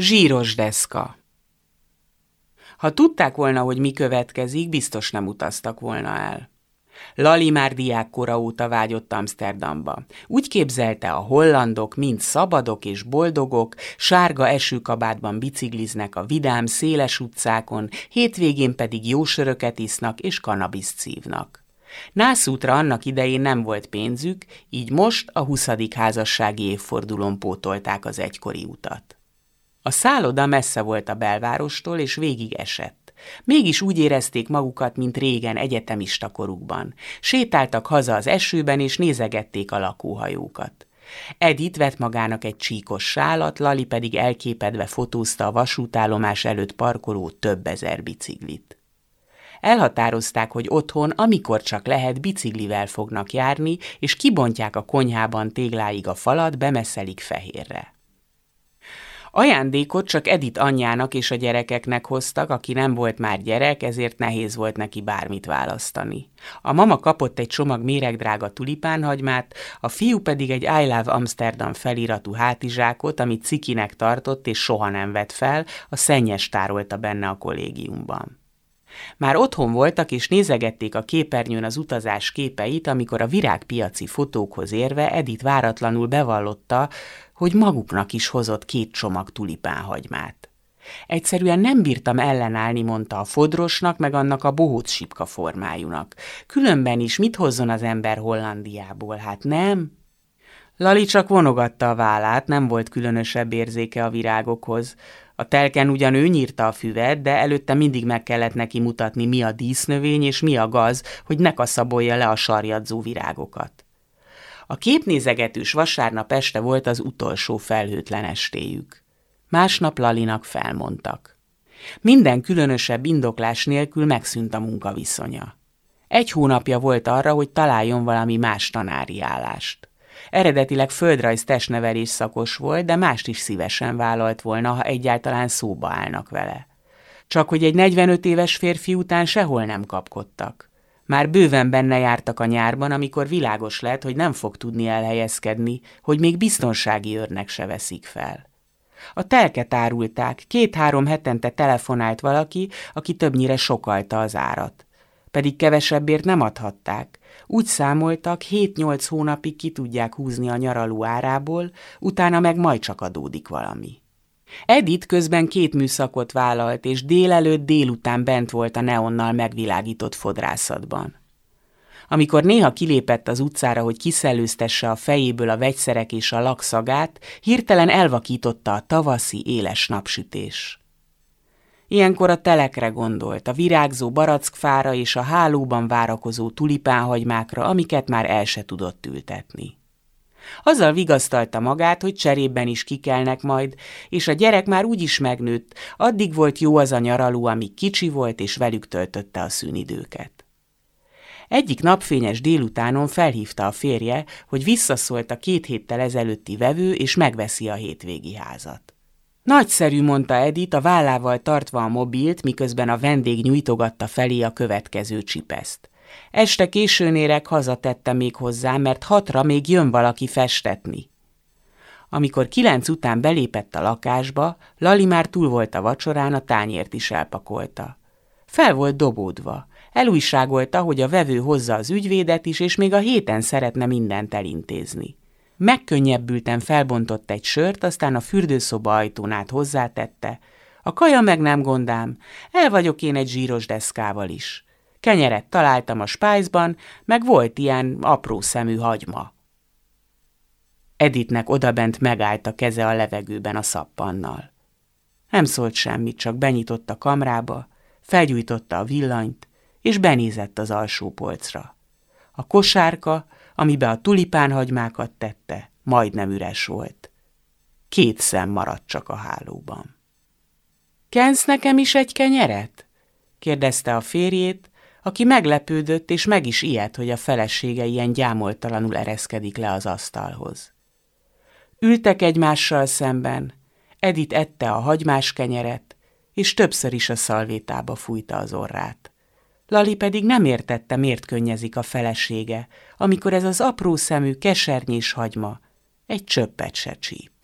Zsíros deszka. Ha tudták volna, hogy mi következik, biztos nem utaztak volna el. Lali már diákkora óta vágyott Amsterdamba. Úgy képzelte, a hollandok mind szabadok és boldogok, sárga esőkabátban bicikliznek a vidám, széles utcákon, hétvégén pedig jó söröket isznak és kanabiszt szívnak. Nászútra annak idején nem volt pénzük, így most a 20. házassági évfordulón pótolták az egykori utat. A szálloda messze volt a belvárostól, és végig esett. Mégis úgy érezték magukat, mint régen egyetemista korukban. Sétáltak haza az esőben, és nézegették a lakóhajókat. Edith vett magának egy csíkos sálat, Lali pedig elképedve fotózta a vasútállomás előtt parkoló több ezer biciklit. Elhatározták, hogy otthon, amikor csak lehet, biciklivel fognak járni, és kibontják a konyhában tégláig a falat, bemeszelik fehérre. Ajándékot csak Edit anyjának és a gyerekeknek hoztak, aki nem volt már gyerek, ezért nehéz volt neki bármit választani. A mama kapott egy csomag méregdrága tulipánhagymát, a fiú pedig egy I Love Amsterdam feliratú hátizsákot, amit cikinek tartott és soha nem vett fel, a szennyes tárolta benne a kollégiumban. Már otthon voltak és nézegették a képernyőn az utazás képeit, amikor a virágpiaci fotókhoz érve Edith váratlanul bevallotta, hogy maguknak is hozott két csomag tulipánhagymát. Egyszerűen nem bírtam ellenállni, mondta a fodrosnak, meg annak a bohóc sipka formájúnak. Különben is mit hozzon az ember Hollandiából, hát nem? Lali csak vonogatta a vállát, nem volt különösebb érzéke a virágokhoz. A telken ugyan ő nyírta a füvet, de előtte mindig meg kellett neki mutatni, mi a dísznövény és mi a gaz, hogy ne kaszabolja le a sarjadzó virágokat. A képnézegetős vasárnap este volt az utolsó felhőtlen estéjük. Másnap Lalinak felmondtak. Minden különösebb indoklás nélkül megszűnt a munkaviszonya. Egy hónapja volt arra, hogy találjon valami más tanári állást. Eredetileg földrajz testnevelés szakos volt, de mást is szívesen vállalt volna, ha egyáltalán szóba állnak vele. Csak hogy egy 45 éves férfi után sehol nem kapkodtak. Már bőven benne jártak a nyárban, amikor világos lett, hogy nem fog tudni elhelyezkedni, hogy még biztonsági őrnek se veszik fel. A telket árulták, két-három hetente telefonált valaki, aki többnyire sokalta az árat. Pedig kevesebbért nem adhatták. Úgy számoltak, 7-8 hónapig ki tudják húzni a nyaraló árából, utána meg majd csak adódik valami. Edith közben két műszakot vállalt, és délelőtt délután bent volt a neonnal megvilágított fodrászatban. Amikor néha kilépett az utcára, hogy kiszellőztesse a fejéből a vegyszerek és a lakszagát, hirtelen elvakította a tavaszi éles napsütés. Ilyenkor a telekre gondolt, a virágzó barackfára és a hálóban várakozó tulipánhagymákra, amiket már el se tudott ültetni. Azzal vigasztalta magát, hogy cserében is kikelnek majd, és a gyerek már úgy is megnőtt, addig volt jó az a nyaraló, amíg kicsi volt, és velük töltötte a szünidőket. Egyik napfényes délutánon felhívta a férje, hogy visszaszólt a két héttel ezelőtti vevő, és megveszi a hétvégi házat. Nagyszerű, mondta Edith, a vállával tartva a mobilt, miközben a vendég nyújtogatta felé a következő csipeszt. Este későn érek hazatette még hozzá, mert hatra még jön valaki festetni. Amikor kilenc után belépett a lakásba, Lali már túl volt a vacsorán, a tányért is elpakolta. Fel volt dobódva. Elújságolta, hogy a vevő hozza az ügyvédet is, és még a héten szeretne mindent elintézni. Megkönnyebbülten felbontott egy sört, aztán a fürdőszoba ajtón át hozzátette. A kaja meg nem gondám, el vagyok én egy zsíros deszkával is. Kenyeret találtam a spájzban, meg volt ilyen apró szemű hagyma. Editnek odabent megállt a keze a levegőben a szappannal. Nem szólt semmit, csak benyitott a kamrába, felgyújtotta a villanyt, és benézett az alsó polcra. A kosárka, amibe a tulipánhagymákat tette, majdnem üres volt. Két szem maradt csak a hálóban. Kensz nekem is egy kenyeret? kérdezte a férjét, aki meglepődött, és meg is ijedt, hogy a felesége ilyen gyámoltalanul ereszkedik le az asztalhoz. Ültek egymással szemben, Edith ette a hagymás kenyeret, és többször is a szalvétába fújta az orrát. Lali pedig nem értette, miért könnyezik a felesége, amikor ez az apró szemű, kesernyés hagyma egy csöppet se csíp.